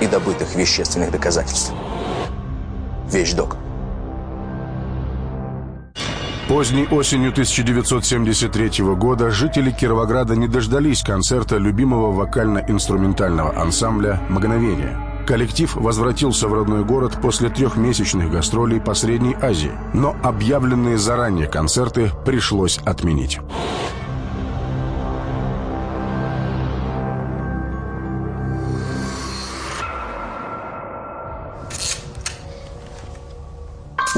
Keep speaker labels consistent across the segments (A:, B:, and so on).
A: и добытых вещественных доказательств. Вещдок.
B: Поздней осенью 1973 года жители Кировограда не дождались концерта любимого вокально-инструментального ансамбля «Мгновение». Коллектив возвратился в родной город после трехмесячных гастролей по Средней Азии, но объявленные заранее концерты пришлось отменить.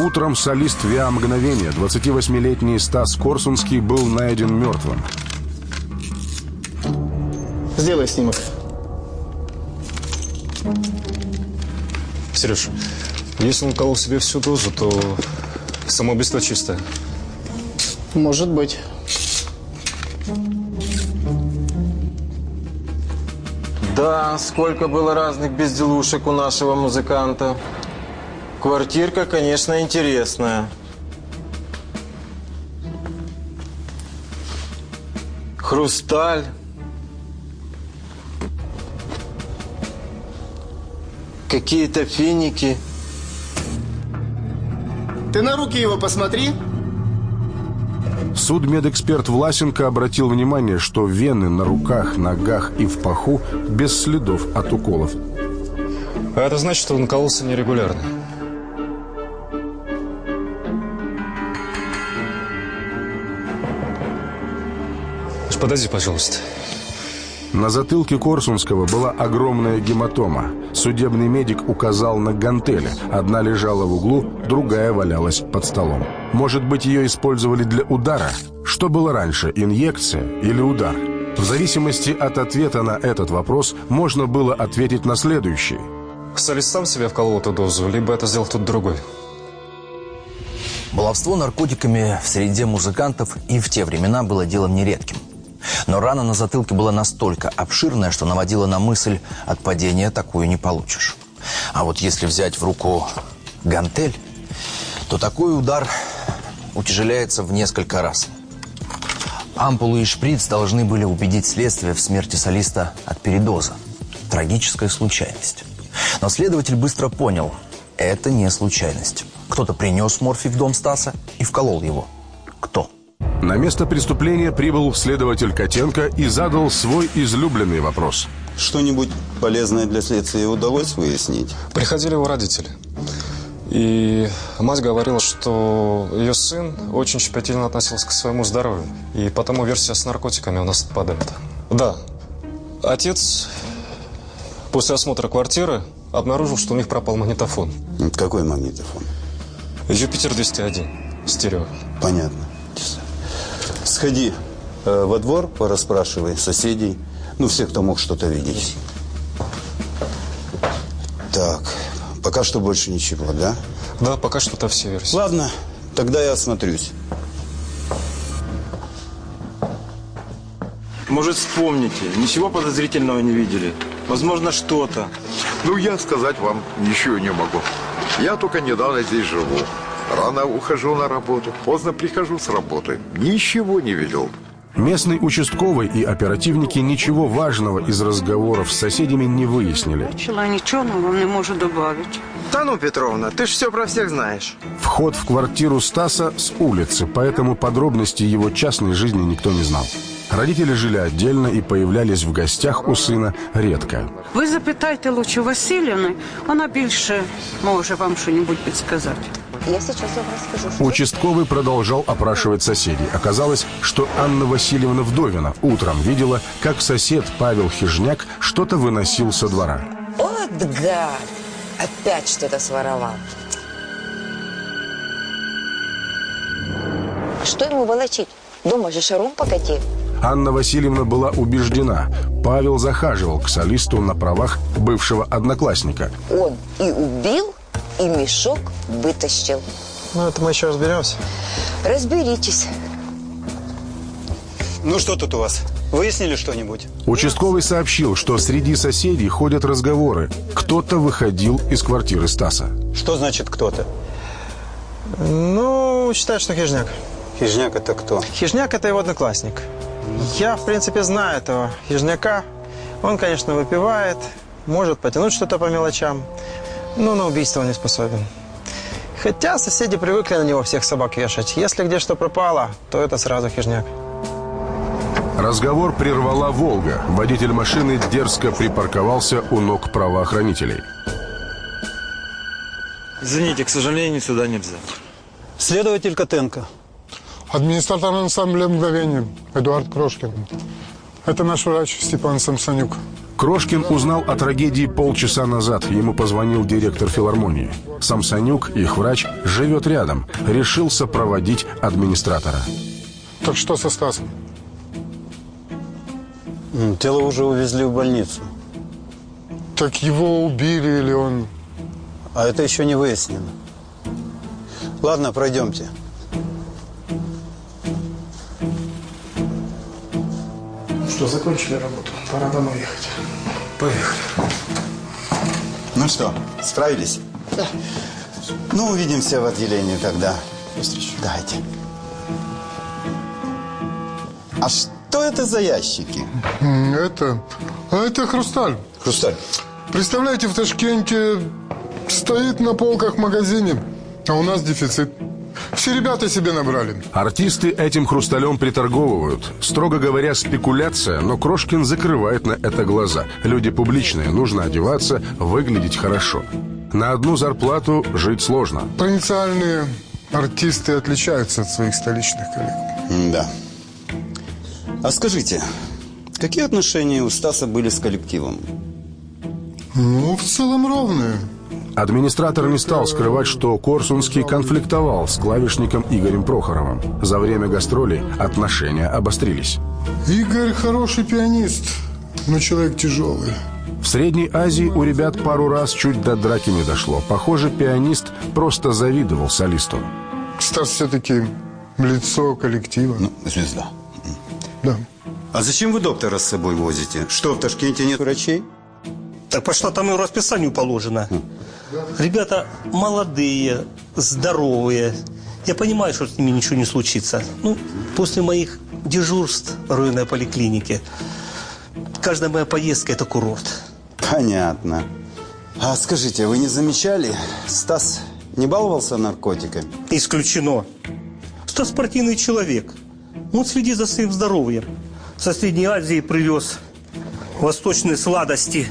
B: Утром солист «Виа мгновения» 28-летний Стас Корсунский был найден мертвым.
C: Сделай снимок.
D: Сереж, если он уколол себе всю дозу, то самоубийство чистое.
C: Может быть.
E: Да, сколько было разных безделушек у нашего музыканта. Квартирка, конечно, интересная. Хрусталь. Какие-то финики.
C: Ты на руки его посмотри.
B: Судмедэксперт Власенко обратил внимание, что вены на руках, ногах и в паху без следов от уколов.
D: А это значит, что он кололся нерегулярно. Подожди, пожалуйста.
B: На затылке Корсунского была огромная гематома. Судебный медик указал на гантели. Одна лежала в углу, другая валялась под столом. Может быть, ее использовали для удара? Что было раньше, инъекция или удар? В зависимости от ответа на этот вопрос можно было ответить на следующий.
D: Солист сам себе вколол эту дозу, либо это сделал кто-то другой.
A: Баловство наркотиками в среде музыкантов и в те времена было делом нередким. Но рана на затылке была настолько обширная, что наводила на мысль, от падения такую не получишь. А вот если взять в руку гантель, то такой удар утяжеляется в несколько раз. Ампулы и шприц должны были убедить следствие в смерти солиста от передоза. Трагическая случайность. Но следователь быстро понял, это не случайность. Кто-то принес морфий в дом Стаса и вколол его. Кто?
B: На место преступления прибыл следователь Котенко и задал свой излюбленный вопрос.
F: Что-нибудь полезное для следствия удалось выяснить?
D: Приходили его родители. И мать говорила, что ее сын очень щепетильно относился к своему здоровью. И потому версия с наркотиками у нас отпадает. Да, отец после осмотра квартиры обнаружил, что у них пропал магнитофон.
F: Какой магнитофон?
D: Юпитер 201, стерео.
F: Понятно. Сходи э, во двор, порасспрашивай соседей, ну, всех, кто мог что-то видеть. Так, пока что больше ничего, да?
D: Да, пока что-то все версии.
F: Ладно, тогда я осмотрюсь.
E: Может, вспомните, ничего подозрительного не видели? Возможно, что-то.
G: Ну, я сказать вам ничего не могу. Я только недавно здесь живу. Рано ухожу на работу, поздно прихожу с работы. Ничего не видел.
B: Местный участковый и оперативники ничего важного из разговоров с соседями не выяснили.
H: Чела ничего вам не можу добавить.
E: Да ну, Петровна, ты ж все про всех знаешь.
B: Вход в квартиру Стаса с улицы, поэтому подробностей его частной жизни никто не знал. Родители жили отдельно и появлялись в гостях у сына редко.
H: Ви запитайте лучше Васильівни, вона більше може вам щось підсказати.
I: Я сейчас вам расскажу.
B: Участковый продолжал опрашивать соседей. Оказалось, что Анна Васильевна Вдовина утром видела, как сосед Павел Хижняк что-то выносил со двора.
I: Вот гад! Опять что-то своровал. Что ему волочить? Дома же шаром покатил.
B: Анна Васильевна была убеждена, Павел захаживал к солисту на правах бывшего одноклассника.
I: Он и убил, и мешок вытащил.
C: Ну, это мы еще разберемся.
I: Разберитесь.
J: Ну что тут у вас? Выяснили что-нибудь?
B: Участковый сообщил, что среди соседей ходят разговоры. Кто-то выходил из квартиры Стаса.
J: Что значит кто-то?
C: Ну, считаю, что Хижняк.
J: Хижняк это кто?
C: Хижняк – это его одноклассник. Я, в принципе, знаю этого Хижняка. Он, конечно, выпивает, может потянуть что-то по мелочам, но на убийство он не способен. Хотя соседи привыкли на него всех собак вешать. Если где что пропало, то это сразу Хижняк.
B: Разговор прервала «Волга». Водитель машины дерзко припарковался у ног правоохранителей.
E: Извините, к сожалению, сюда нельзя.
J: Следователь Котенко.
K: Администратор ансамбля «Мгновение» Эдуард Крошкин. Это наш врач Степан Самсонюк.
B: Крошкин узнал о трагедии полчаса назад. Ему позвонил директор филармонии. Самсонюк, их врач, живет рядом. Решил сопроводить администратора.
K: Так что со Стасом?
J: Тело уже увезли в больницу.
K: Так его убили или он...
J: А это еще не выяснено. Ладно, пройдемте.
C: Что, закончили работу? Пора домой ехать.
J: Поехали. Ну что, справились? Да. Ну, увидимся в отделении тогда.
C: До встречи.
J: Давайте. А что это за ящики?
K: Это... А это хрусталь.
J: Хрусталь.
K: Представляете, в Ташкенте стоит на полках в магазине, а у нас дефицит. Все ребята себе набрали.
B: Артисты этим хрусталем приторговывают. Строго говоря, спекуляция, но Крошкин закрывает на это глаза. Люди публичные, нужно одеваться, выглядеть хорошо. На одну зарплату жить сложно.
K: Провинциальные артисты отличаются от своих столичных коллег.
J: Да. А скажите, какие отношения у Стаса были с коллективом?
K: Ну, в целом ровные.
B: Администратор не стал скрывать, что Корсунский конфликтовал с клавишником Игорем Прохоровым. За время гастролей отношения обострились.
K: Игорь хороший пианист, но человек тяжелый.
B: В Средней Азии у ребят пару раз чуть до драки не дошло. Похоже, пианист просто завидовал солисту.
K: Стас все-таки лицо коллектива.
J: Ну, звезда.
K: Да.
J: А зачем вы доктора с собой возите? Что, в Ташкенте нет врачей?
L: Так по штатному расписанию положено. Ребята молодые, здоровые. Я понимаю, что с ними ничего не случится. Ну, после моих дежурств в районной поликлинике, каждая моя поездка – это курорт.
J: Понятно. А скажите, вы не замечали, Стас не баловался наркотиками?
L: Исключено. Стас спортивный человек. Он следит за своим здоровьем. Со Средней Азии привез восточные сладости.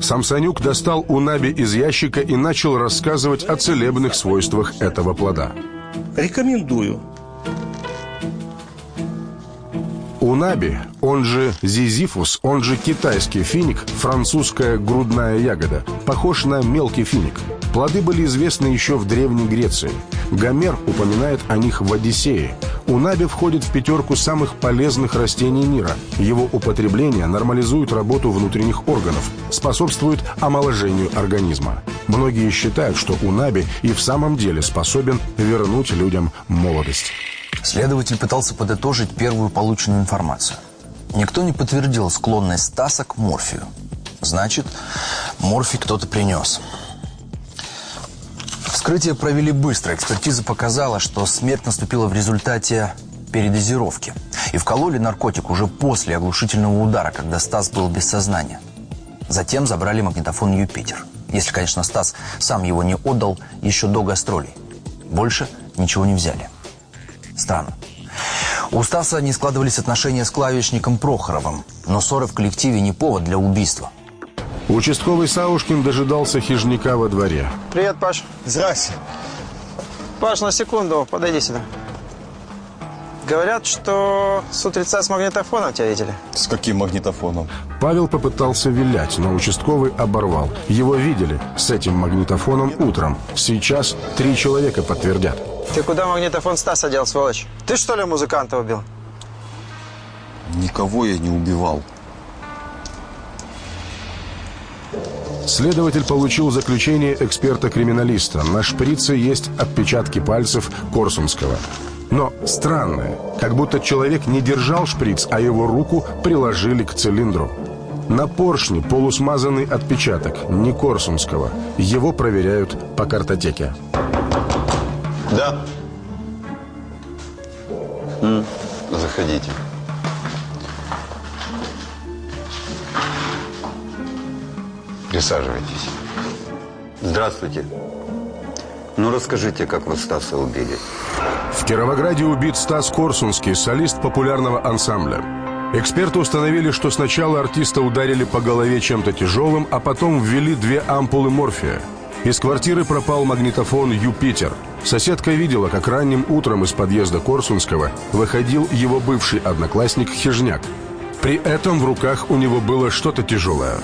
B: Самсонюк достал унаби из ящика и начал рассказывать о целебных свойствах этого плода.
L: Рекомендую.
B: Унаби, он же зизифус, он же китайский финик, французская грудная ягода, похож на мелкий финик. Плоды были известны еще в Древней Греции. Гомер упоминает о них в Одиссее. Унаби входит в пятерку самых полезных растений мира. Его употребление нормализует работу внутренних органов, способствует омоложению организма. Многие считают, что унаби и в самом деле способен вернуть людям молодость.
A: Следователь пытался подытожить первую полученную информацию. Никто не подтвердил склонность Стаса к морфию. Значит, морфий кто-то принес. Вскрытие провели быстро. Экспертиза показала, что смерть наступила в результате передозировки. И вкололи наркотик уже после оглушительного удара, когда Стас был без сознания. Затем забрали магнитофон «Юпитер». Если, конечно, Стас сам его не отдал еще до гастролей. Больше ничего не взяли. Странно. У Стаса не складывались отношения с клавишником Прохоровым, но ссоры в коллективе не повод для убийства.
B: Участковый Саушкин дожидался хижника во дворе.
C: Привет, Паш.
J: Здрасте.
C: Паш, на секунду, подойди сюда. Говорят, что с утреца с магнитофоном тебя видели.
D: С каким магнитофоном?
B: Павел попытался вилять, но участковый оборвал. Его видели с этим магнитофоном утром. Сейчас три человека подтвердят.
C: Ты куда магнитофон Стаса дел, сволочь? Ты что ли музыканта убил?
F: Никого я не убивал.
B: Следователь получил заключение эксперта-криминалиста. На шприце есть отпечатки пальцев Корсунского. Но странное, как будто человек не держал шприц, а его руку приложили к цилиндру. На поршне полусмазанный отпечаток, не Корсунского. Его проверяют по картотеке.
J: Да. Заходите. Присаживайтесь. Здравствуйте. Ну, расскажите, как вы Стаса убили.
B: В Кировограде убит Стас Корсунский, солист популярного ансамбля. Эксперты установили, что сначала артиста ударили по голове чем-то тяжелым, а потом ввели две ампулы морфия. Из квартиры пропал магнитофон «Юпитер». Соседка видела, как ранним утром из подъезда Корсунского выходил его бывший одноклассник Хижняк. При этом в руках у него было что-то тяжелое.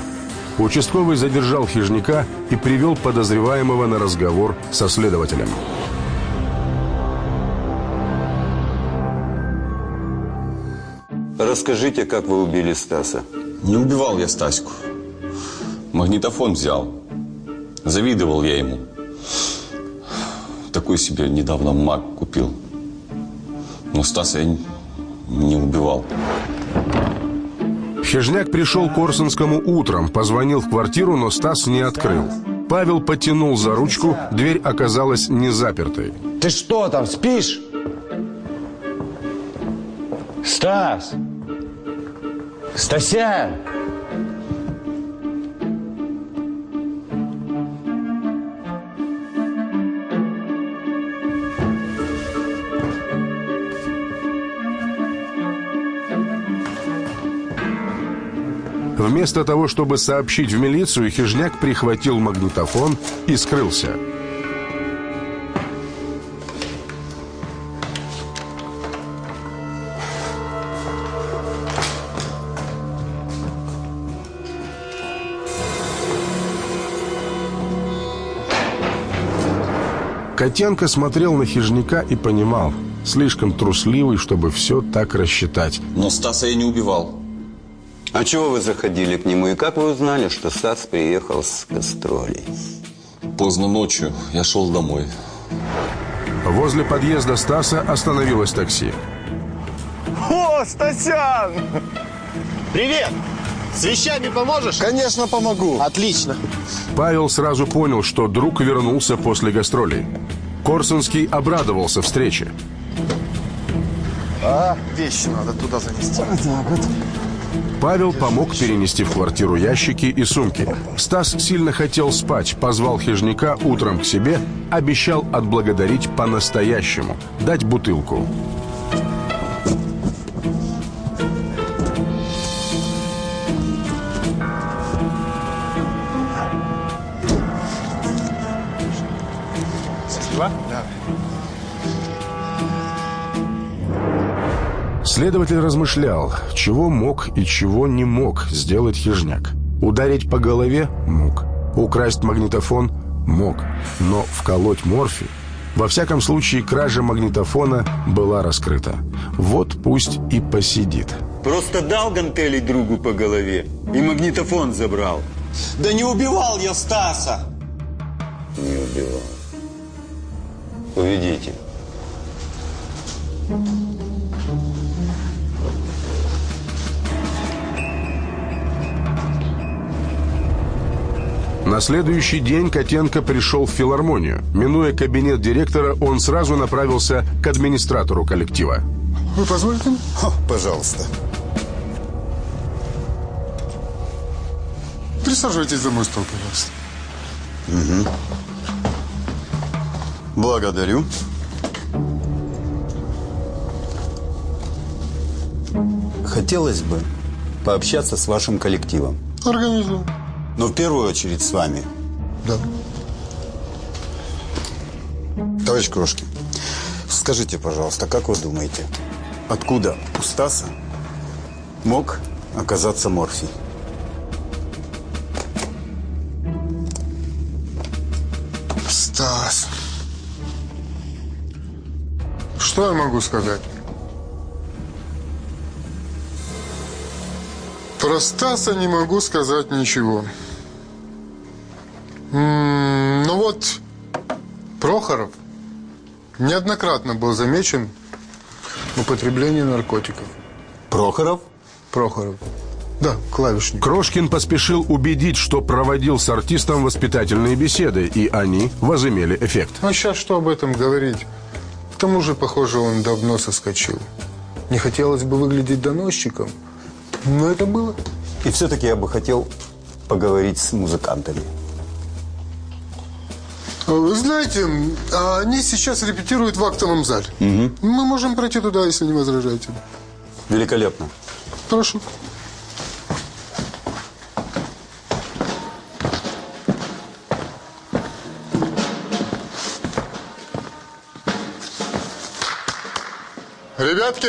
B: Участковый задержал Хижняка и привел подозреваемого на разговор со следователем.
J: Расскажите, как вы убили Стаса.
M: Не убивал я Стаську. Магнитофон взял. Завидовал я ему. Такой себе недавно маг купил. Но Стаса я не убивал.
B: Хижняк пришел к Корсунскому утром, позвонил в квартиру, но Стас не открыл. Павел потянул за ручку, дверь оказалась не запертой.
N: Ты что там, спишь? Стас! Стасян!
B: Вместо того, чтобы сообщить в милицию, Хижняк прихватил магнитофон и скрылся. Котенко смотрел на Хижняка и понимал, слишком трусливый, чтобы все так рассчитать.
M: Но Стаса я не убивал.
J: А чего вы заходили к нему? И как вы узнали, что Стас приехал с гастролей?
M: Поздно ночью я шел домой.
B: Возле подъезда Стаса остановилось такси.
O: О, Стасян! Привет! С вещами поможешь?
C: Конечно, помогу.
O: Отлично.
B: Павел сразу понял, что друг вернулся после гастролей. Корсунский обрадовался встрече.
O: А, вещи надо туда занести.
C: Так вот.
B: Павел помог перенести в квартиру ящики и сумки. Стас сильно хотел спать, позвал хижника утром к себе, обещал отблагодарить по-настоящему, дать бутылку. Следователь размышлял, чего мог и чего не мог сделать хижняк. Ударить по голове – мог. Украсть магнитофон – мог. Но вколоть морфий во всяком случае, кража магнитофона была раскрыта. Вот пусть и посидит.
J: Просто дал гантели другу по голове и магнитофон забрал.
L: Да не убивал я Стаса!
J: Не убивал. Уведите.
B: На следующий день Котенко пришел в филармонию. Минуя кабинет директора, он сразу направился к администратору коллектива.
K: Вы позволите?
J: О, пожалуйста.
K: Присаживайтесь за мой стол, пожалуйста.
J: Угу. Благодарю. Хотелось бы пообщаться с вашим коллективом.
K: Организуем.
J: Но в первую очередь с вами.
K: Да.
J: Товарищ Крошкин, скажите, пожалуйста, как вы думаете, откуда у Стаса мог оказаться морфий?
K: Стас. Что я могу сказать? Про Стаса не могу сказать ничего. М, неоднократно был замечен в употреблении наркотиков.
J: Прохоров?
K: Прохоров. Да, клавишник.
B: Крошкин поспешил убедить, что проводил с артистом воспитательные беседы, и они возымели эффект.
K: А сейчас что об этом говорить? К тому же, похоже, он давно соскочил. Не хотелось бы выглядеть доносчиком, но это было.
J: И все-таки я бы хотел поговорить с музыкантами.
K: Вы знаете, а они сейчас репетируют в актовом зале.
J: Угу.
K: Мы можем пройти туда, если не возражаете.
J: Великолепно.
K: Прошу. Ребятки,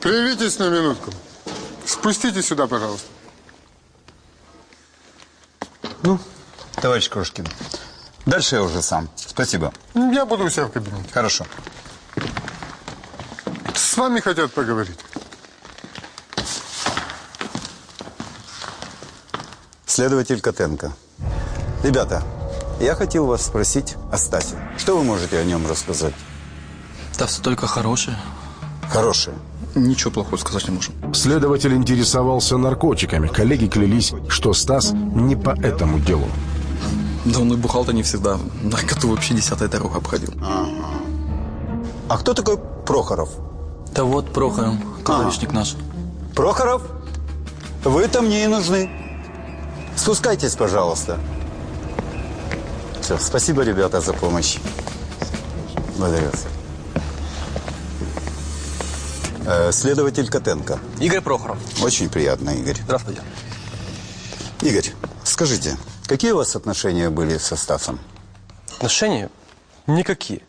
K: привитесь на минутку. Спустите сюда, пожалуйста.
J: Ну, товарищ Крошкин, дальше я уже сам. Спасибо.
K: Я буду у себя в кабинете.
J: Хорошо.
K: С вами хотят поговорить.
J: Следователь Котенко. Ребята, я хотел вас спросить о Стасе. Что вы можете о нем рассказать?
P: Да все только хорошее.
J: Хорошее?
P: Ничего плохого сказать не можем.
B: Следователь интересовался наркотиками. Коллеги клялись, что Стас не по этому делу.
P: Да он и бухал-то не всегда. Наркоту вообще десятая дорога обходил.
J: А кто такой Прохоров?
P: Да вот Прохоров, клавишник наш.
J: Прохоров, вы-то мне и нужны. Спускайтесь, пожалуйста. Все, спасибо, ребята, за помощь. Благодарю вас. Э, следователь Котенко.
P: Игорь Прохоров.
J: Очень приятно, Игорь.
P: Здравствуйте.
J: Игорь, скажите, какие у вас отношения были со Стасом?
Q: Отношения? Никакие.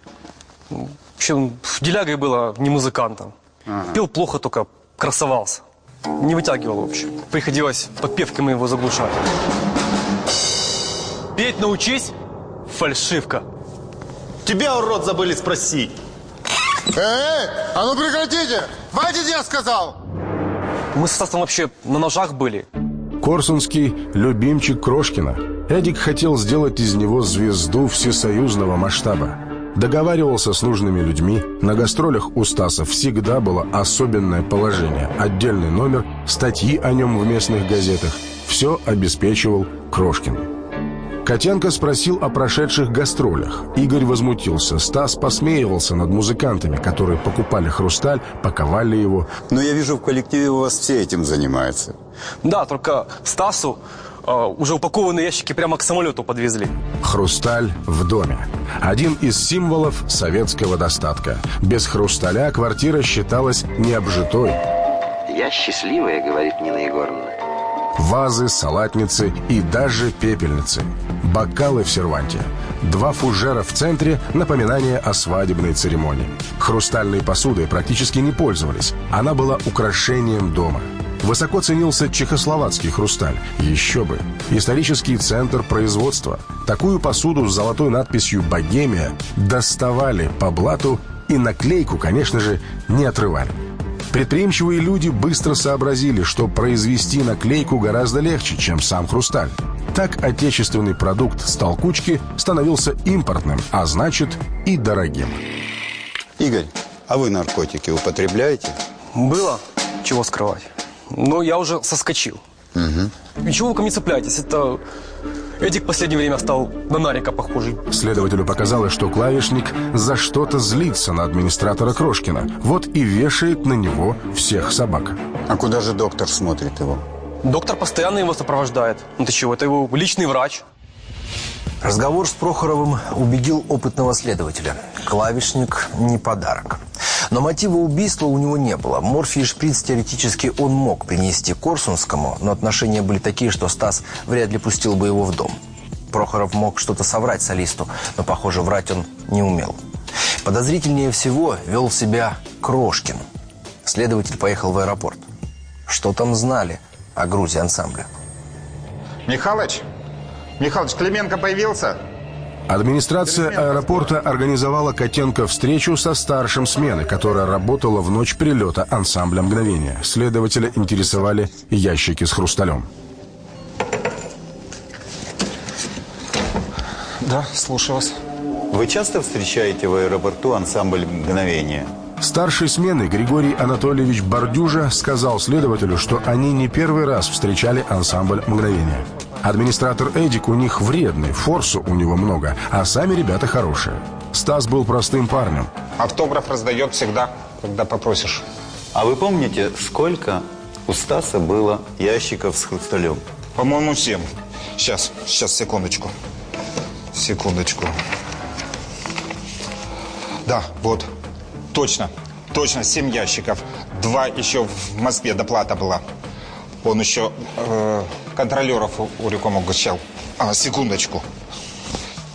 Q: Вообще, он делягой было, не музыкантом. Пел плохо, только красовался. Не вытягивал, в общем. Приходилось подпевками его заглушать. Петь научись, фальшивка.
O: Тебя, урод, забыли спросить.
K: Эй, а ну прекратите! Хватит, я сказал!
Q: Мы с Стасом вообще на ножах были.
B: Корсунский – любимчик Крошкина. Эдик хотел сделать из него звезду всесоюзного масштаба. Договаривался с нужными людьми. На гастролях у Стаса всегда было особенное положение. Отдельный номер, статьи о нем в местных газетах. Все обеспечивал Крошкин. Котенко спросил о прошедших гастролях. Игорь возмутился. Стас посмеивался над музыкантами, которые покупали хрусталь, паковали его.
J: Но я вижу, в коллективе у вас все этим занимаются.
Q: Да, только Стасу э, уже упакованные ящики прямо к самолету подвезли.
B: Хрусталь в доме. Один из символов советского достатка. Без хрусталя квартира считалась необжитой.
R: Я счастливая, говорит Нина Егоровна.
B: Вазы, салатницы и даже пепельницы. Бокалы в серванте. Два фужера в центре – напоминание о свадебной церемонии. Хрустальной посудой практически не пользовались. Она была украшением дома. Высоко ценился чехословацкий хрусталь. Еще бы. Исторический центр производства. Такую посуду с золотой надписью «Богемия» доставали по блату и наклейку, конечно же, не отрывали. Предприимчивые люди быстро сообразили, что произвести наклейку гораздо легче, чем сам хрусталь. Так отечественный продукт с толкучки становился импортным, а значит и дорогим.
J: Игорь, а вы наркотики употребляете?
Q: Было, чего скрывать. Но я уже соскочил.
J: Угу.
Q: И чего вы ко мне цепляетесь? Это Эдик в последнее время стал на Нарика похожий.
B: Следователю показалось, что клавишник за что-то злится на администратора Крошкина. Вот и вешает на него всех собак.
J: А куда же доктор смотрит его?
Q: Доктор постоянно его сопровождает. Ну ты чего, это его личный врач.
A: Разговор с Прохоровым убедил опытного следователя. Клавишник не подарок. Но мотива убийства у него не было. Морфий и шприц теоретически он мог принести Корсунскому, но отношения были такие, что Стас вряд ли пустил бы его в дом. Прохоров мог что-то соврать солисту, но, похоже, врать он не умел. Подозрительнее всего вел себя Крошкин. Следователь поехал в аэропорт. Что там знали о грузе ансамбля?
S: Михалыч? Михалыч, Клименко появился?
B: Администрация аэропорта организовала Котенко встречу со старшим смены, которая работала в ночь прилета ансамбля «Мгновение». Следователя интересовали ящики с хрусталем.
D: Да, слушаю вас.
J: Вы часто встречаете в аэропорту ансамбль «Мгновение»?
B: Старший смены Григорий Анатольевич Бордюжа сказал следователю, что они не первый раз встречали ансамбль «Мгновение». Администратор Эдик у них вредный, форсу у него много, а сами ребята хорошие. Стас был простым парнем.
S: Автограф раздает всегда, когда попросишь.
J: А вы помните, сколько у Стаса было ящиков с хрусталем?
S: По-моему, семь. Сейчас, сейчас, секундочку. Секундочку. Да, вот. Точно. Точно, семь ящиков. Два еще в Москве доплата была. Он еще э, контролеров у, у Рюком угощал. А, секундочку.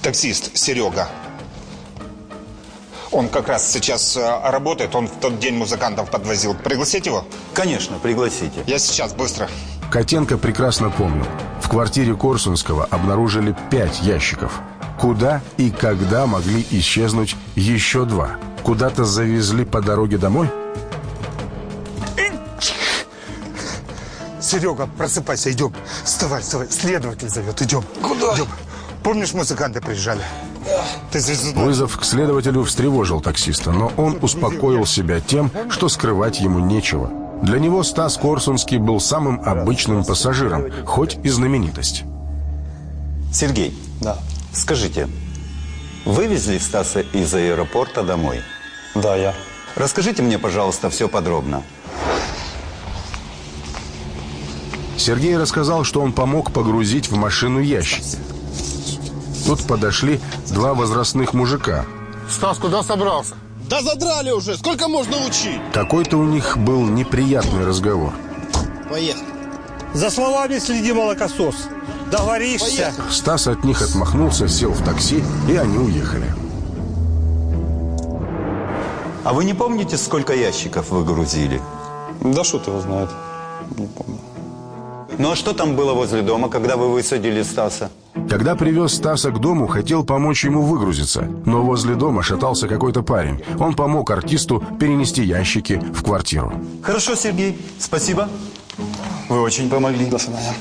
S: Таксист Серега. Он как раз сейчас э, работает. Он в тот день музыкантов подвозил. Пригласить его?
J: Конечно, пригласите.
S: Я сейчас, быстро.
B: Котенко прекрасно помнил. В квартире Корсунского обнаружили пять ящиков. Куда и когда могли исчезнуть еще два? Куда-то завезли по дороге домой?
S: Серега, просыпайся, идем. Вставай, вставай. Следователь зовет, идем.
Q: Куда?
S: Идем. Помнишь, музыканты приезжали? Ты звездной.
B: Вызов к следователю встревожил таксиста, но он успокоил себя тем, что скрывать ему нечего. Для него Стас Корсунский был самым обычным пассажиром, хоть и знаменитость.
J: Сергей,
L: Да.
J: скажите, вывезли Стаса из аэропорта домой?
L: Да, я.
J: Расскажите мне, пожалуйста, все подробно.
B: Сергей рассказал, что он помог погрузить в машину ящики. Тут подошли два возрастных мужика.
K: Стас, куда собрался?
O: Да задрали уже! Сколько можно учить?
B: Какой-то у них был неприятный разговор.
O: Поехали.
L: За словами следи, молокосос. Договоришься.
B: Стас от них отмахнулся, сел в такси, и они уехали.
J: А вы не помните, сколько ящиков вы грузили?
D: Да шут его знает. Не помню.
J: Ну а что там было возле дома, когда вы высадили Стаса?
B: Когда привез Стаса к дому, хотел помочь ему выгрузиться. Но возле дома шатался какой-то парень. Он помог артисту перенести ящики в квартиру.
J: Хорошо, Сергей, спасибо. Вы очень помогли.
D: До свидания.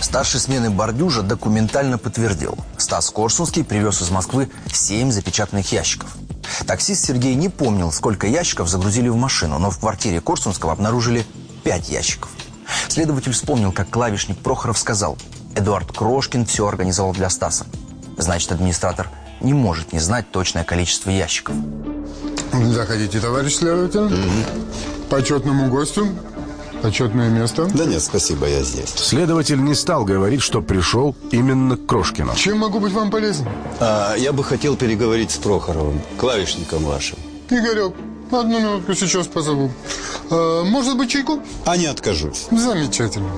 A: Старший смены Бордюжа документально подтвердил. Стас Корсунский привез из Москвы семь запечатанных ящиков. Таксист Сергей не помнил, сколько ящиков загрузили в машину, но в квартире Корсунского обнаружили пять ящиков. Следователь вспомнил, как клавишник Прохоров сказал, Эдуард Крошкин все организовал для Стаса. Значит, администратор не может не знать точное количество ящиков.
K: Заходите, товарищ следователь. Почетному гостю. Почетное место.
J: Да нет, спасибо, я здесь.
B: Следователь не стал говорить, что пришел именно к Крошкину.
K: Чем могу быть вам полезен?
J: А, я бы хотел переговорить с Прохоровым, клавишником вашим.
K: Игорек, одну минутку сейчас позову. А, может быть, чайку?
J: А не откажусь.
K: Замечательно.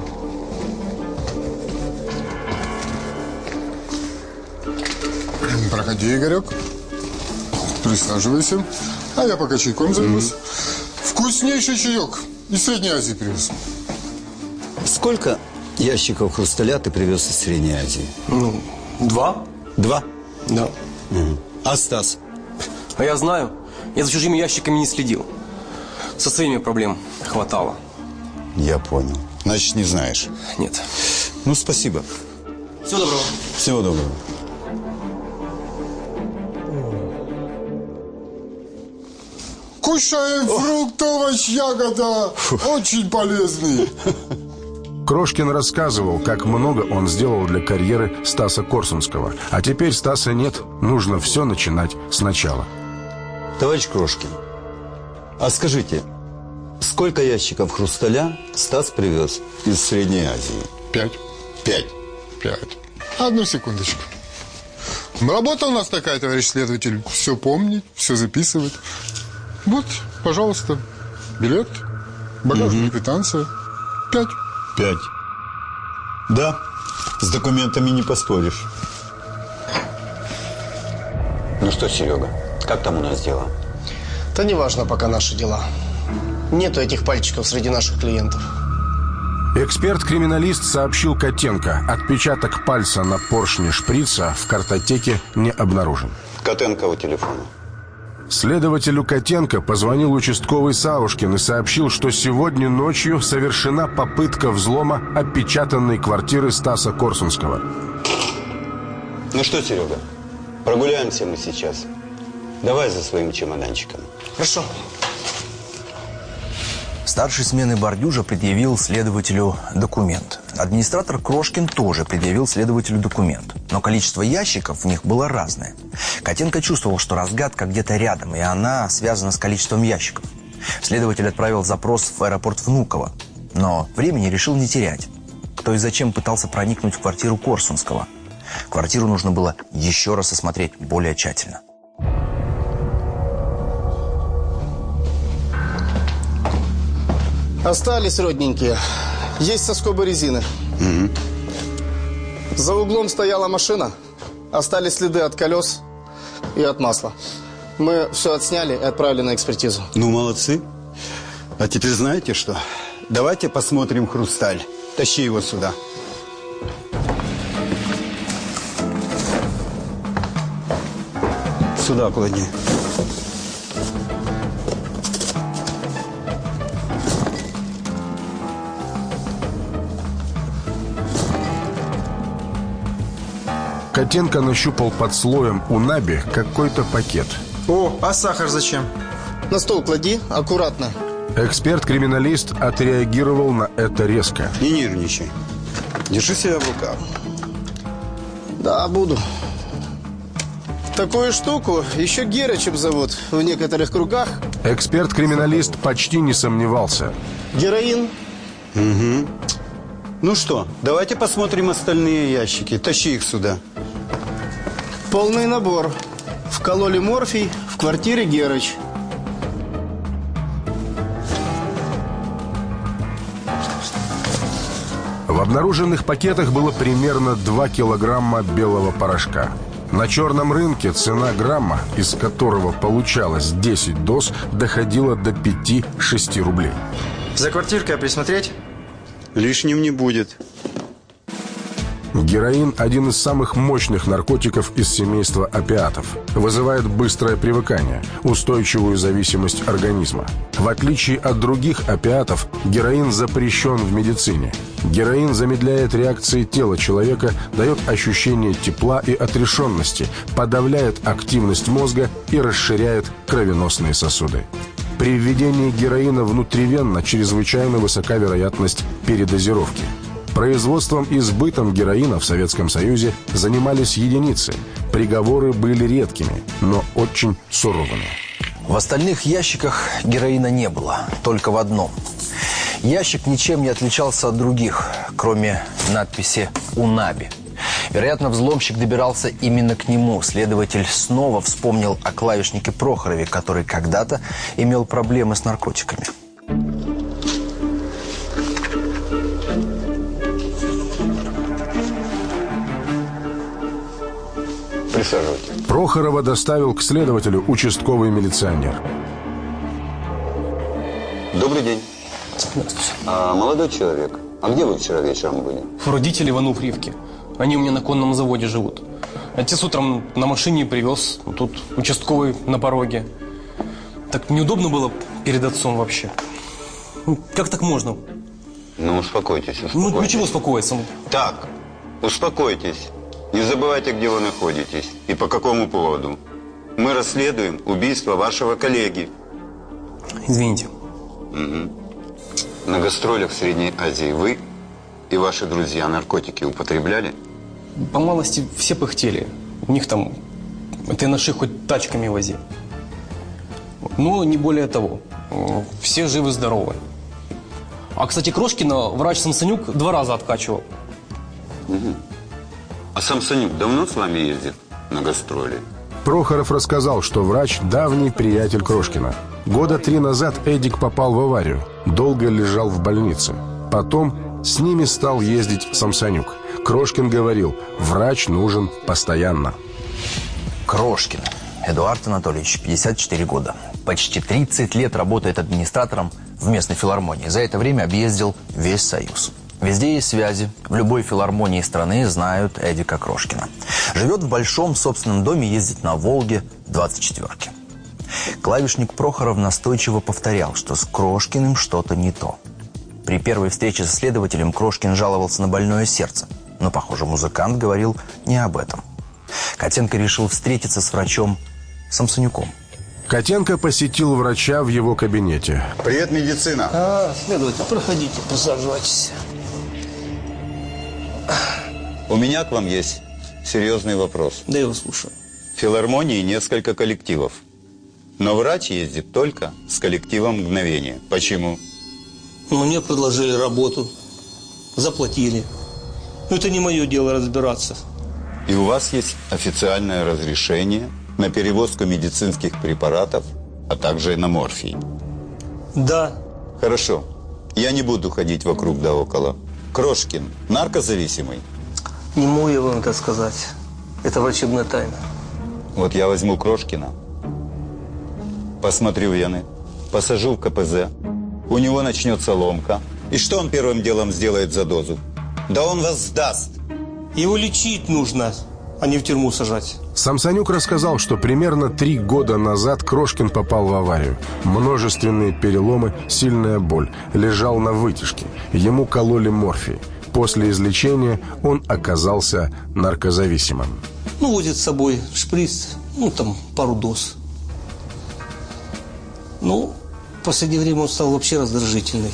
K: Проходи, Игорек. Присаживайся. А я пока чайком займусь. Вкуснейший чаек. Из Средней Азии привез.
J: Сколько ящиков хрусталя ты привез из Средней Азии?
Q: Ну, два.
J: Два?
Q: Да.
J: А Стас?
Q: А я знаю. Я за чужими ящиками не следил. Со своими проблем хватало.
J: Я понял. Значит, не знаешь.
Q: Нет.
J: Ну, спасибо.
Q: Всего доброго.
J: Всего доброго.
K: Кушаем фрукт, овощ, ягода. Очень полезный.
B: Крошкин рассказывал, как много он сделал для карьеры Стаса Корсунского. А теперь Стаса нет, нужно все начинать сначала.
J: Товарищ Крошкин, а скажите, сколько ящиков хрусталя Стас привез из Средней Азии?
K: Пять.
J: Пять.
K: Пять. Одну секундочку. Работа у нас такая, товарищ следователь. Все помнить, все записывать. Вот, пожалуйста, билет, багажная квитанция. Пять.
J: Пять. Да, с документами не поспоришь. Ну что, Серега, как там у нас дела?
O: Да неважно пока наши дела. Нету этих пальчиков среди наших клиентов.
B: Эксперт-криминалист сообщил Котенко, отпечаток пальца на поршне шприца в картотеке не обнаружен.
J: Котенко у телефона.
B: Следователю Котенко позвонил участковый Савушкин и сообщил, что сегодня ночью совершена попытка взлома опечатанной квартиры Стаса Корсунского.
J: Ну что, Серега, прогуляемся мы сейчас. Давай за своим чемоданчиком.
C: Хорошо.
A: Старший смены Бордюжа предъявил следователю документ. Администратор Крошкин тоже предъявил следователю документ. Но количество ящиков в них было разное. Котенко чувствовал, что разгадка где-то рядом, и она связана с количеством ящиков. Следователь отправил запрос в аэропорт Внуково. Но времени решил не терять. Кто и зачем пытался проникнуть в квартиру Корсунского. Квартиру нужно было еще раз осмотреть более тщательно.
O: Остались родненькие. Есть соскобы резины. За углом стояла машина. Остались следы от колес и от масла. Мы все отсняли и отправили на экспертизу.
J: Ну, молодцы. А теперь знаете что? Давайте посмотрим хрусталь. Тащи его сюда. Сюда клади.
B: Котенко нащупал под слоем у Наби какой-то пакет.
C: О, а сахар зачем?
O: На стол клади, аккуратно.
B: Эксперт-криминалист отреагировал на это резко.
J: Не нервничай. Держи себя в руках.
O: Да, буду. Такую штуку еще Герычем зовут в некоторых кругах.
B: Эксперт-криминалист почти не сомневался.
O: Героин.
J: Угу. Ну что, давайте посмотрим остальные ящики. Тащи их сюда.
O: Полный набор. Вкололи морфий в квартире Герыч.
B: В обнаруженных пакетах было примерно 2 килограмма белого порошка. На черном рынке цена грамма, из которого получалось 10 доз, доходила до 5-6 рублей.
C: За квартиркой присмотреть?
J: Лишним не будет.
B: Героин – один из самых мощных наркотиков из семейства опиатов. Вызывает быстрое привыкание, устойчивую зависимость организма. В отличие от других опиатов, героин запрещен в медицине. Героин замедляет реакции тела человека, дает ощущение тепла и отрешенности, подавляет активность мозга и расширяет кровеносные сосуды. При введении героина внутривенно чрезвычайно высока вероятность передозировки. Производством и сбытом героина в Советском Союзе занимались единицы. Приговоры были редкими, но очень суровыми.
A: В остальных ящиках героина не было, только в одном. Ящик ничем не отличался от других, кроме надписи «Унаби». Вероятно, взломщик добирался именно к нему. Следователь снова вспомнил о клавишнике Прохорове, который когда-то имел проблемы с наркотиками.
J: Присаживайтесь.
B: Прохорова доставил к следователю участковый милиционер.
J: Добрый день. А, молодой человек, а где вы вчера вечером были?
Q: Родители в Ануфриевке. Они у меня на конном заводе живут. Отец утром на машине привез. Тут участковый на пороге. Так неудобно было перед отцом вообще. Ну, Как так можно?
J: Ну, успокойтесь, успокойтесь.
Q: Ну, ну чего успокоиться?
J: Так, успокойтесь. Не забывайте, где вы находитесь и по какому поводу. Мы расследуем убийство вашего коллеги.
Q: Извините.
J: Мгм. На гастролях в Средней Азии вы и ваши друзья наркотики употребляли?
Q: По малости все пыхтели. У них там, ты наши хоть тачками вози. Но не более того. Все живы-здоровы. А, кстати, Крошкина врач Самсонюк два раза откачивал.
J: Мгм. А сам Санюк давно с вами ездит на гастроли?
B: Прохоров рассказал, что врач – давний приятель Крошкина. Года три назад Эдик попал в аварию, долго лежал в больнице. Потом с ними стал ездить Самсонюк. Крошкин говорил, врач нужен постоянно.
A: Крошкин. Эдуард Анатольевич, 54 года. Почти 30 лет работает администратором в местной филармонии. За это время объездил весь Союз. Везде есть связи. В любой филармонии страны знают Эдика Крошкина. Живет в большом собственном доме, ездит на Волге 24-ки. Клавишник Прохоров настойчиво повторял, что с Крошкиным что-то не то. При первой встрече со следователем Крошкин жаловался на больное сердце. Но, похоже, музыкант говорил не об этом. Котенко решил встретиться с врачом Самсонюком.
B: Котенко посетил врача в его кабинете.
J: Привет, медицина.
L: А, следователь, проходите, присаживайтесь.
J: У меня к вам есть серьезный вопрос.
L: Да я вас слушаю.
J: В филармонии несколько коллективов. Но врач ездит только с коллективом «Мгновение». Почему?
L: Ну, мне предложили работу, заплатили. Но это не мое дело разбираться.
J: И у вас есть официальное разрешение на перевозку медицинских препаратов, а также на морфий.
L: Да.
J: Хорошо. Я не буду ходить вокруг да около. Крошкин наркозависимый?
L: Не могу я вам это сказать. Это врачебная тайна.
J: Вот я возьму Крошкина, посмотрю вены, посажу в КПЗ, у него начнется ломка. И что он первым делом сделает за дозу? Да он вас сдаст.
L: Его лечить нужно, а не в тюрьму сажать.
B: Самсонюк рассказал, что примерно три года назад Крошкин попал в аварию. Множественные переломы, сильная боль. Лежал на вытяжке. Ему кололи морфий. После излечения он оказался наркозависимым.
L: Ну, возит с собой шприц, ну, там, пару доз. Ну, в последнее время он стал вообще раздражительный.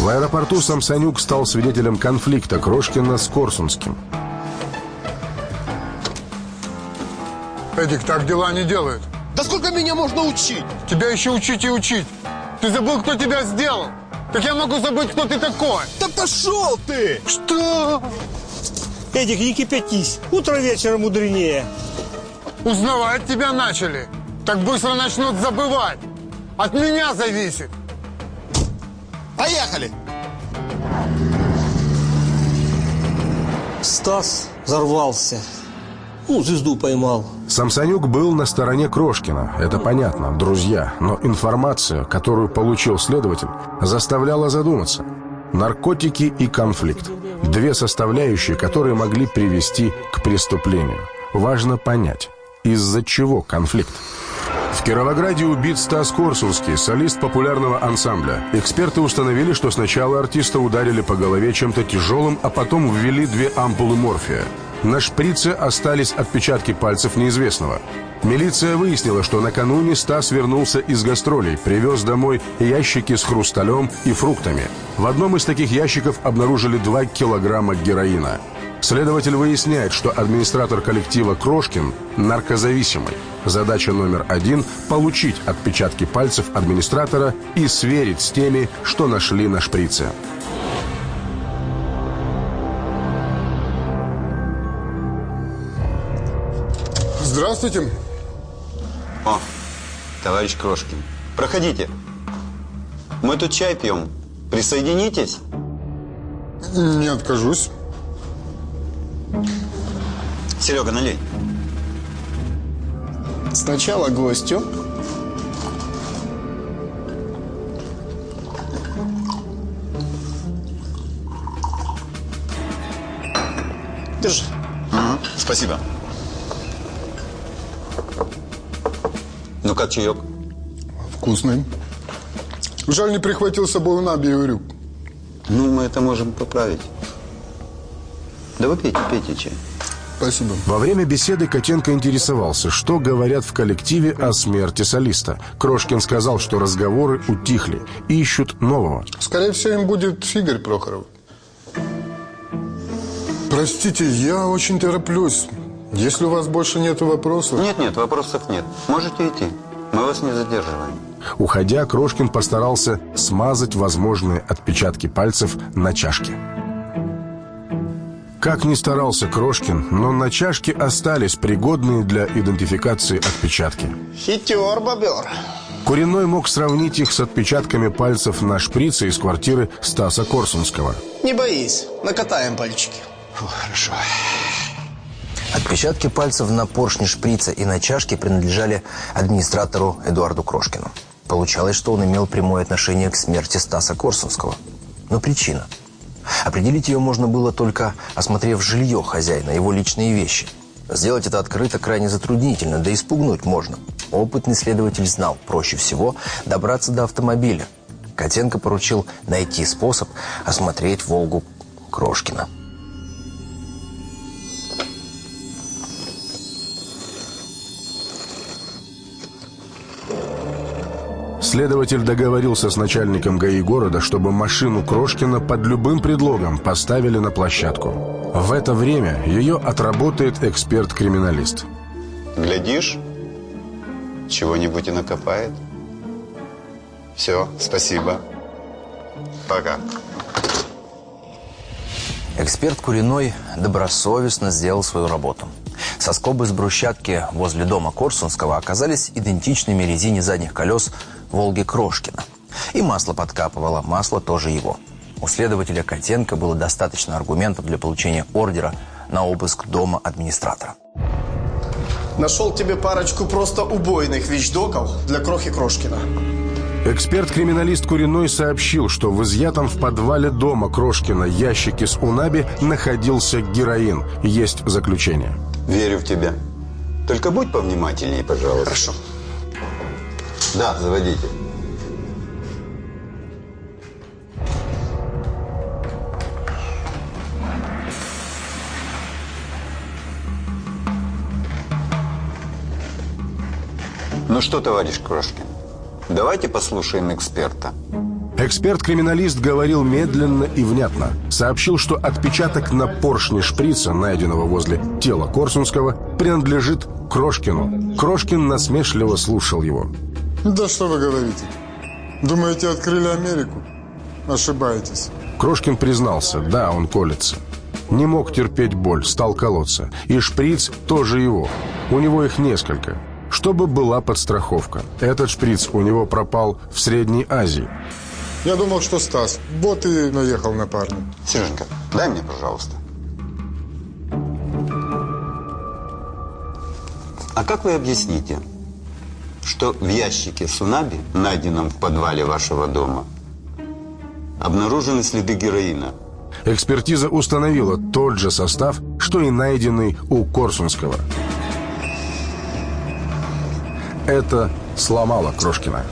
B: В аэропорту Самсонюк стал свидетелем конфликта Крошкина с Корсунским.
K: Эдик, так дела не делают.
T: Да сколько меня можно учить?
K: Тебя еще учить и учить. Ты забыл, кто тебя сделал? Так я могу забыть, кто ты такой.
T: Да пошел ты!
K: Что?
L: Эдик, не кипятись. Утро вечером мудренее.
K: Узнавать тебя начали. Так быстро начнут забывать. От меня зависит.
T: Поехали!
L: Стас взорвался. Ну, звезду поймал.
B: Самсонюк был на стороне Крошкина, это понятно, друзья. Но информация, которую получил следователь, заставляла задуматься. Наркотики и конфликт. Две составляющие, которые могли привести к преступлению. Важно понять, из-за чего конфликт. В Кировограде убит Стас Корсунский, солист популярного ансамбля. Эксперты установили, что сначала артиста ударили по голове чем-то тяжелым, а потом ввели две ампулы морфия. На шприце остались отпечатки пальцев неизвестного. Милиция выяснила, что накануне Стас вернулся из гастролей, привез домой ящики с хрусталем и фруктами. В одном из таких ящиков обнаружили 2 килограмма героина. Следователь выясняет, что администратор коллектива Крошкин наркозависимый. Задача номер один – получить отпечатки пальцев администратора и сверить с теми, что нашли на шприце.
K: Здравствуйте.
J: О, товарищ Крошкин, проходите. Мы тут чай пьем. Присоединитесь?
K: Не откажусь.
J: Серега, налей.
O: Сначала гостю. Держи.
J: Ага, спасибо. Ну как чаек?
K: Вкусный. Жаль, не прихватил с собой Наби и Урюк.
J: Ну, мы это можем поправить. Да вы пейте, пейте чай.
K: Спасибо.
B: Во время беседы Котенко интересовался, что говорят в коллективе о смерти солиста. Крошкин сказал, что разговоры утихли, ищут нового.
K: Скорее всего, им будет Игорь Прохоров. Простите, я очень тороплюсь. Если у вас больше нет вопросов...
J: Нет, нет, вопросов нет. Можете идти. Мы вас не задерживаем.
B: Уходя, Крошкин постарался смазать возможные отпечатки пальцев на чашке. Как ни старался Крошкин, но на чашке остались пригодные для идентификации отпечатки.
O: Хитер, бобер.
B: Куриной мог сравнить их с отпечатками пальцев на шприце из квартиры Стаса Корсунского.
O: Не боись, накатаем пальчики.
A: Фу, хорошо. Отпечатки пальцев на поршне шприца и на чашке принадлежали администратору Эдуарду Крошкину. Получалось, что он имел прямое отношение к смерти Стаса Корсунского. Но причина. Определить ее можно было только осмотрев жилье хозяина, его личные вещи. Сделать это открыто крайне затруднительно, да и спугнуть можно. Опытный следователь знал, проще всего добраться до автомобиля. Котенко поручил найти способ осмотреть «Волгу» Крошкина.
B: Следователь договорился с начальником ГАИ города, чтобы машину Крошкина под любым предлогом поставили на площадку. В это время ее отработает эксперт-криминалист.
J: Глядишь, чего-нибудь и накопает. Все, спасибо. Пока.
A: Эксперт Куриной добросовестно сделал свою работу. Соскобы с брусчатки возле дома Корсунского оказались идентичными резине задних колес «Волги Крошкина». И масло подкапывало, масло тоже его. У следователя Котенко было достаточно аргументов для получения ордера на обыск дома администратора.
O: Нашел тебе парочку просто убойных вещдоков для Крохи Крошкина.
B: Эксперт-криминалист Куриной сообщил, что в изъятом в подвале дома Крошкина ящике с унаби находился героин. Есть заключение.
J: Верю в тебя. Только будь повнимательнее, пожалуйста.
O: Хорошо.
J: Да, заводите. Ну что, товарищ Крошкин, давайте послушаем эксперта.
B: Эксперт-криминалист говорил медленно и внятно. Сообщил, что отпечаток на поршне шприца, найденного возле тела Корсунского, принадлежит Крошкину. Крошкин насмешливо слушал его.
K: Да что вы говорите? Думаете, открыли Америку? Ошибаетесь.
B: Крошкин признался, да, он колется. Не мог терпеть боль, стал колоться. И шприц тоже его. У него их несколько. Чтобы была подстраховка. Этот шприц у него пропал в Средней Азии.
K: Я думал, что Стас. Вот и наехал на парня.
J: Сереженька, дай мне, пожалуйста. А как вы объясните, что в ящике Сунаби, найденном в подвале вашего дома, обнаружены следы героина?
B: Экспертиза установила тот же состав, что и найденный у Корсунского. Это сломало Крошкина.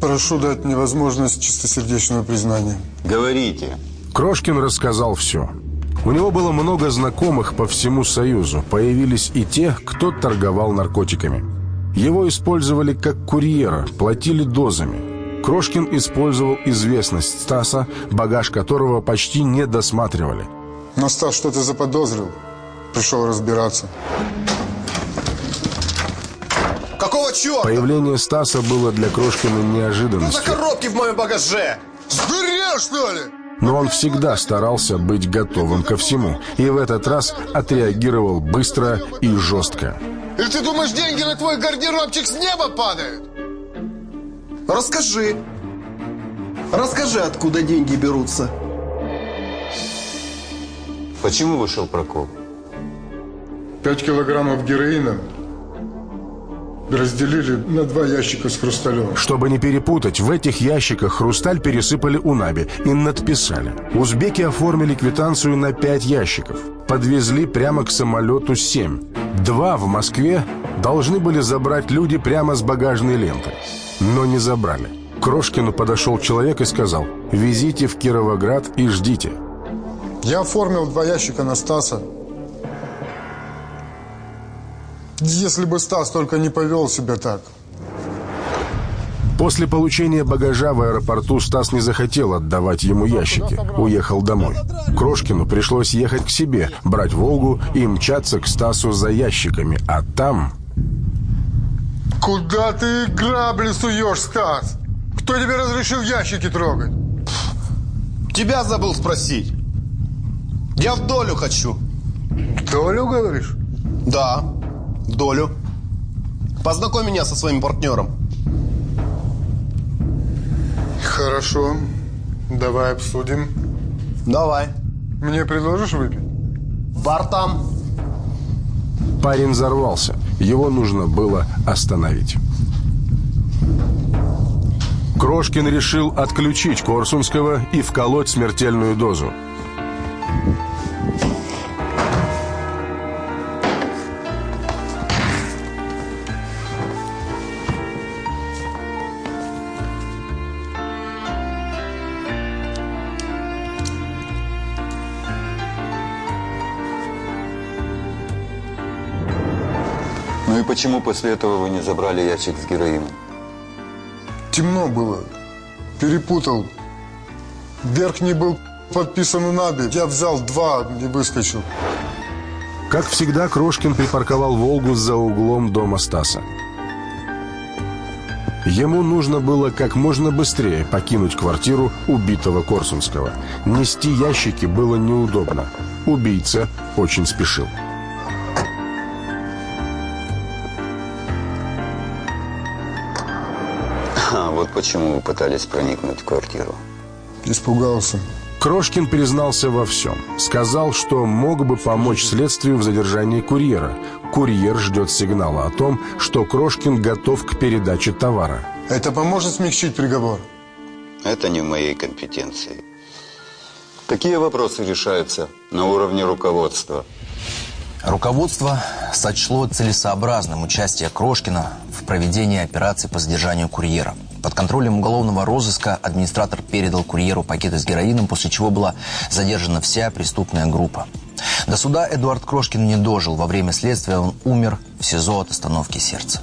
K: Прошу дать мне возможность чистосердечного признания.
J: Говорите.
B: Крошкин рассказал все. У него было много знакомых по всему Союзу. Появились и те, кто торговал наркотиками. Его использовали как курьера, платили дозами. Крошкин использовал известность Стаса, багаж которого почти не досматривали.
K: Но Стас что-то заподозрил. Пришел разбираться.
T: Какого черта?
B: Появление Стаса было для Крошкина
T: Что за
B: неожиданностью.
T: коробки в моем багаже? Сдурел, что ли?
B: Но он всегда старался быть готовым ко всему. И в этот раз отреагировал быстро и жестко.
T: Или ты думаешь, деньги на твой гардеробчик с неба падают?
O: Расскажи. Расскажи, откуда деньги берутся.
J: Почему вышел прокол?
K: Пять килограммов героина разделили на два ящика с хрусталем.
B: Чтобы не перепутать, в этих ящиках хрусталь пересыпали унаби и надписали. Узбеки оформили квитанцию на пять ящиков. Подвезли прямо к самолету семь. Два в Москве должны были забрать люди прямо с багажной ленты. Но не забрали. К Крошкину подошел человек и сказал «Везите в Кировоград и ждите».
K: Я оформил два ящика на Стаса. Если бы Стас только не повел себя так.
B: После получения багажа в аэропорту Стас не захотел отдавать ему ящики. Уехал домой. Крошкину пришлось ехать к себе, брать «Волгу» и мчаться к Стасу за ящиками. А там...
K: Куда ты грабли суешь, Стас? Кто тебе разрешил ящики трогать?
T: Тебя забыл спросить. Я в долю хочу.
K: Долю, говоришь?
T: Да, долю. Познакомь меня со своим партнером.
K: Хорошо. Давай обсудим.
T: Давай.
K: Мне предложишь выпить?
T: Бар там.
B: Парень взорвался. Его нужно было остановить. Крошкин решил отключить Корсунского и вколоть смертельную дозу.
J: Почему после этого вы не забрали ящик с героином?
K: Темно было. Перепутал. Верхний был подписан Унаби. Я взял два и выскочил.
B: Как всегда, Крошкин припарковал «Волгу» за углом дома Стаса. Ему нужно было как можно быстрее покинуть квартиру убитого Корсунского. Нести ящики было неудобно. Убийца очень спешил.
J: Почему вы пытались проникнуть в квартиру.
K: Испугался.
B: Крошкин признался во всем. Сказал, что мог бы помочь следствию в задержании курьера. Курьер ждет сигнала о том, что Крошкин готов к передаче товара.
K: Это поможет смягчить приговор?
J: Это не в моей компетенции. Какие вопросы решаются на уровне руководства?
A: Руководство сочло целесообразным участие Крошкина в проведении операции по задержанию курьера. Под контролем уголовного розыска администратор передал курьеру пакеты с героином, после чего была задержана вся преступная группа. До суда Эдуард Крошкин не дожил. Во время следствия он умер в СИЗО от остановки сердца.